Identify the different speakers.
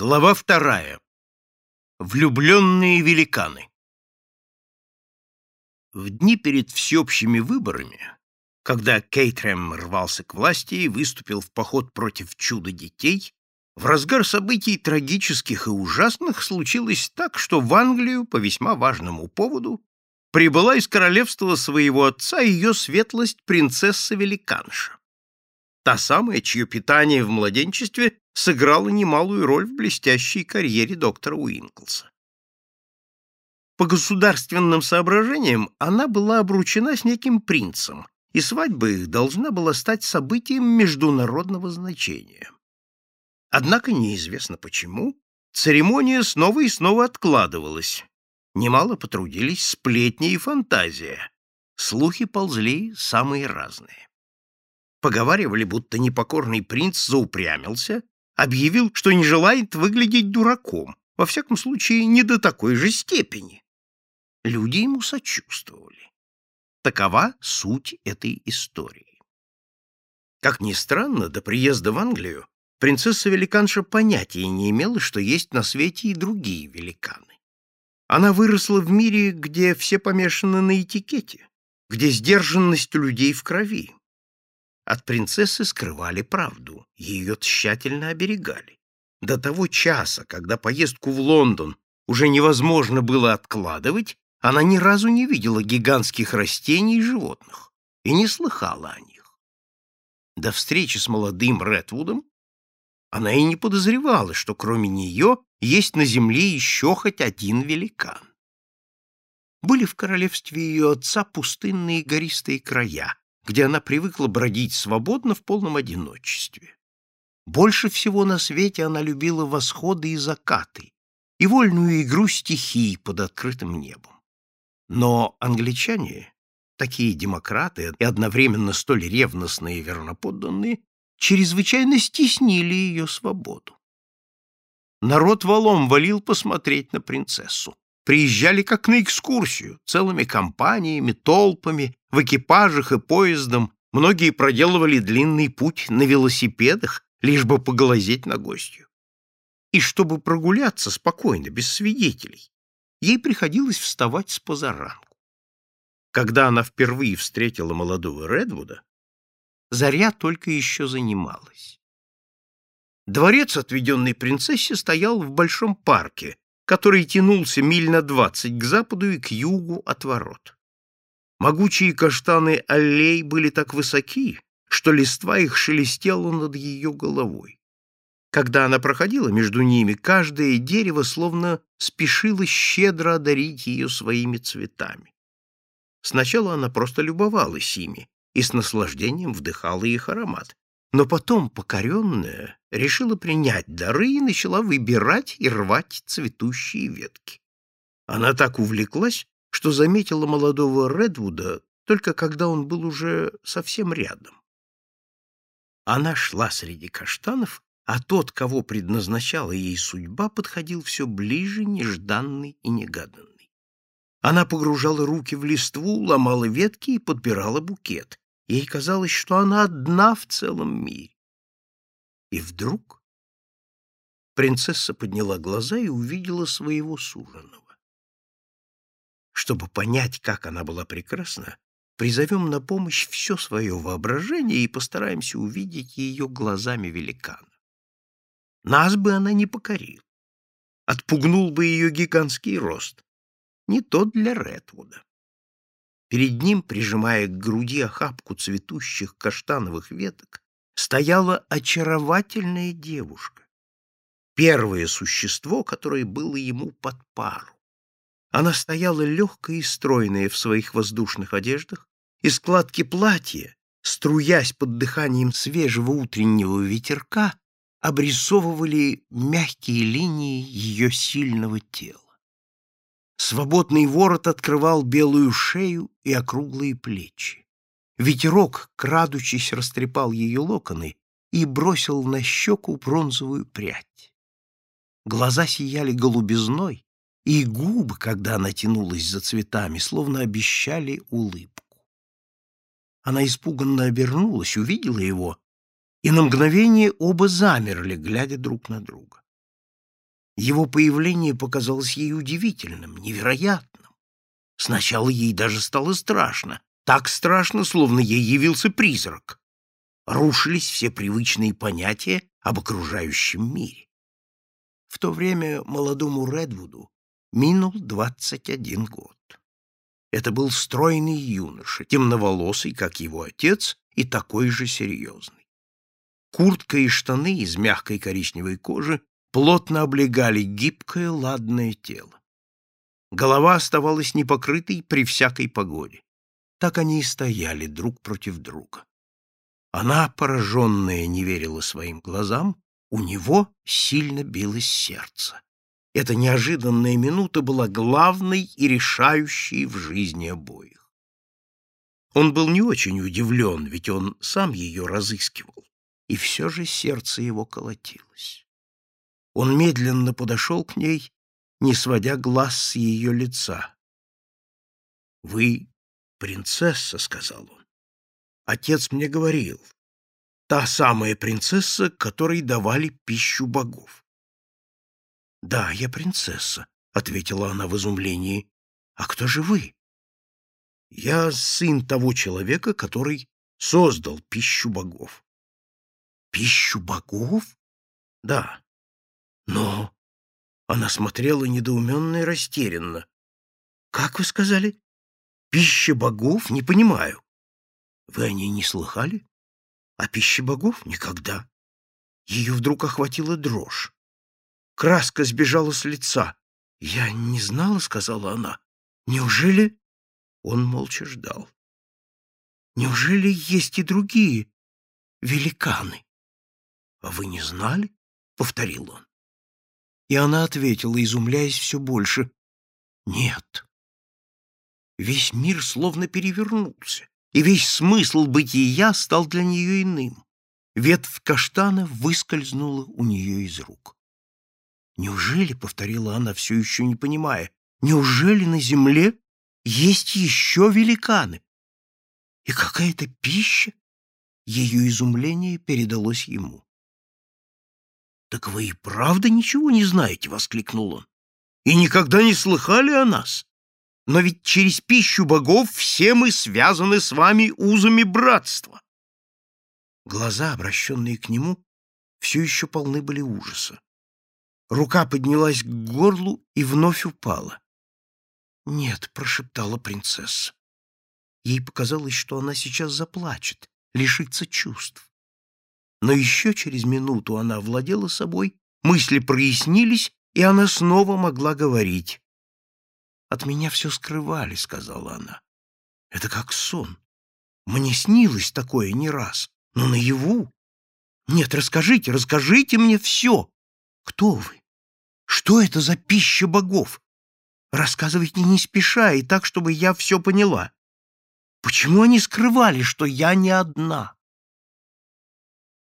Speaker 1: Глава вторая. Влюбленные великаны. В дни перед всеобщими выборами, когда Кейтрем рвался к власти и выступил в поход против чуда детей, в разгар событий трагических и ужасных случилось так, что в Англию по весьма важному поводу прибыла из королевства своего отца ее светлость принцесса-великанша. Та самая, чье питание в младенчестве сыграла немалую роль в блестящей карьере доктора Уинклса. По государственным соображениям она была обручена с неким принцем, и свадьба их должна была стать событием международного значения. Однако неизвестно почему, церемония снова и снова откладывалась. Немало потрудились сплетни и фантазия. Слухи ползли самые разные. Поговаривали, будто непокорный принц заупрямился объявил, что не желает выглядеть дураком, во всяком случае, не до такой же степени. Люди ему сочувствовали. Такова суть этой истории. Как ни странно, до приезда в Англию принцесса-великанша понятия не имела, что есть на свете и другие великаны. Она выросла в мире, где все помешаны на этикете, где сдержанность людей в крови, от принцессы скрывали правду, ее тщательно оберегали. До того часа, когда поездку в Лондон уже невозможно было откладывать, она ни разу не видела гигантских растений и животных и не слыхала о них. До встречи с молодым Редвудом она и не подозревала, что кроме нее есть на земле еще хоть один великан. Были в королевстве ее отца пустынные гористые края, где она привыкла бродить свободно в полном одиночестве. Больше всего на свете она любила восходы и закаты и вольную игру стихий под открытым небом. Но англичане, такие демократы и одновременно столь ревностные и верноподданные, чрезвычайно стеснили ее свободу. Народ валом валил посмотреть на принцессу приезжали как на экскурсию, целыми компаниями, толпами, в экипажах и поездом, многие проделывали длинный путь на велосипедах, лишь бы поглазеть на гостью. И чтобы прогуляться спокойно, без свидетелей, ей приходилось вставать с позаранку. Когда она впервые встретила молодого Редвуда, заря только еще занималась. Дворец, отведенный принцессе, стоял в большом парке, который тянулся миль на двадцать к западу и к югу от ворот. Могучие каштаны аллей были так высоки, что листва их шелестела над ее головой. Когда она проходила между ними, каждое дерево словно спешило щедро одарить ее своими цветами. Сначала она просто любовалась ими и с наслаждением вдыхала их аромат, но потом, покоренная, решила принять дары и начала выбирать и рвать цветущие ветки. Она так увлеклась, что заметила молодого Редвуда только когда он был уже совсем рядом. Она шла среди каштанов, а тот, кого предназначала ей судьба, подходил все ближе, нежданный и негаданный. Она погружала руки в листву, ломала ветки и подбирала букет. Ей казалось, что она одна в целом мире. И вдруг принцесса подняла глаза и увидела своего суженого. Чтобы понять, как она была прекрасна, призовем на помощь все свое воображение и постараемся увидеть ее глазами великана. Нас бы она не покорила. Отпугнул бы ее гигантский рост. Не то для Редвуда. Перед ним, прижимая к груди охапку цветущих каштановых веток, стояла очаровательная девушка. Первое существо, которое было ему под пару. Она стояла легкая и стройная в своих воздушных одеждах, и складки платья, струясь под дыханием свежего утреннего ветерка, обрисовывали мягкие линии ее сильного тела. Свободный ворот открывал белую шею и округлые плечи. Ветерок, крадучись, растрепал ее локоны и бросил на щеку бронзовую прядь. Глаза сияли голубизной, и губы, когда она тянулась за цветами, словно обещали улыбку. Она испуганно обернулась, увидела его, и на мгновение оба замерли, глядя друг на друга. Его появление показалось ей удивительным, невероятным. Сначала ей даже стало страшно. Так страшно, словно ей явился призрак. Рушились все привычные понятия об окружающем мире. В то время молодому Редвуду минул двадцать один год. Это был стройный юноша, темноволосый, как его отец, и такой же серьезный. Куртка и штаны из мягкой коричневой кожи плотно облегали гибкое ладное тело. Голова оставалась непокрытой при всякой погоде. Так они и стояли друг против друга. Она, пораженная, не верила своим глазам, у него сильно билось сердце. Эта неожиданная минута была главной и решающей в жизни обоих. Он был не очень удивлен, ведь он сам ее разыскивал, и все же сердце его колотилось. Он медленно подошел к ней, не сводя глаз с ее лица. — Вы принцесса, — сказал он. — Отец мне говорил. Та самая принцесса, которой давали пищу богов. — Да, я принцесса, — ответила она в изумлении. — А кто же вы? — Я сын того человека, который создал пищу богов. — Пищу богов? — Да. Но она смотрела недоуменно и растерянно. «Как вы сказали? Пища богов? Не понимаю. Вы о ней не слыхали? А пища богов? Никогда». Ее вдруг охватила дрожь. Краска сбежала с лица. «Я не знала», — сказала она. «Неужели...» Он молча ждал. «Неужели есть и другие великаны?» «А вы не знали?» — повторил он. И она ответила, изумляясь все больше. «Нет». Весь мир словно перевернулся, и весь смысл бытия стал для нее иным. Ветвь каштана выскользнула у нее из рук. «Неужели, — повторила она, все еще не понимая, — неужели на земле есть еще великаны? И какая-то пища?» Ее изумление передалось ему. «Так вы и правда ничего не знаете?» — воскликнул он. «И никогда не слыхали о нас? Но ведь через пищу богов все мы связаны с вами узами братства». Глаза, обращенные к нему, все еще полны были ужаса. Рука поднялась к горлу и вновь упала. «Нет», — прошептала принцесса. Ей показалось, что она сейчас заплачет, лишится чувств. Но еще через минуту она владела собой, мысли прояснились, и она снова могла говорить. «От меня все скрывали», — сказала она. «Это как сон. Мне снилось такое не раз, но наяву. Нет, расскажите, расскажите мне все. Кто вы? Что это за пища богов? Рассказывайте не спеша и так, чтобы я все поняла. Почему они скрывали, что я не одна?»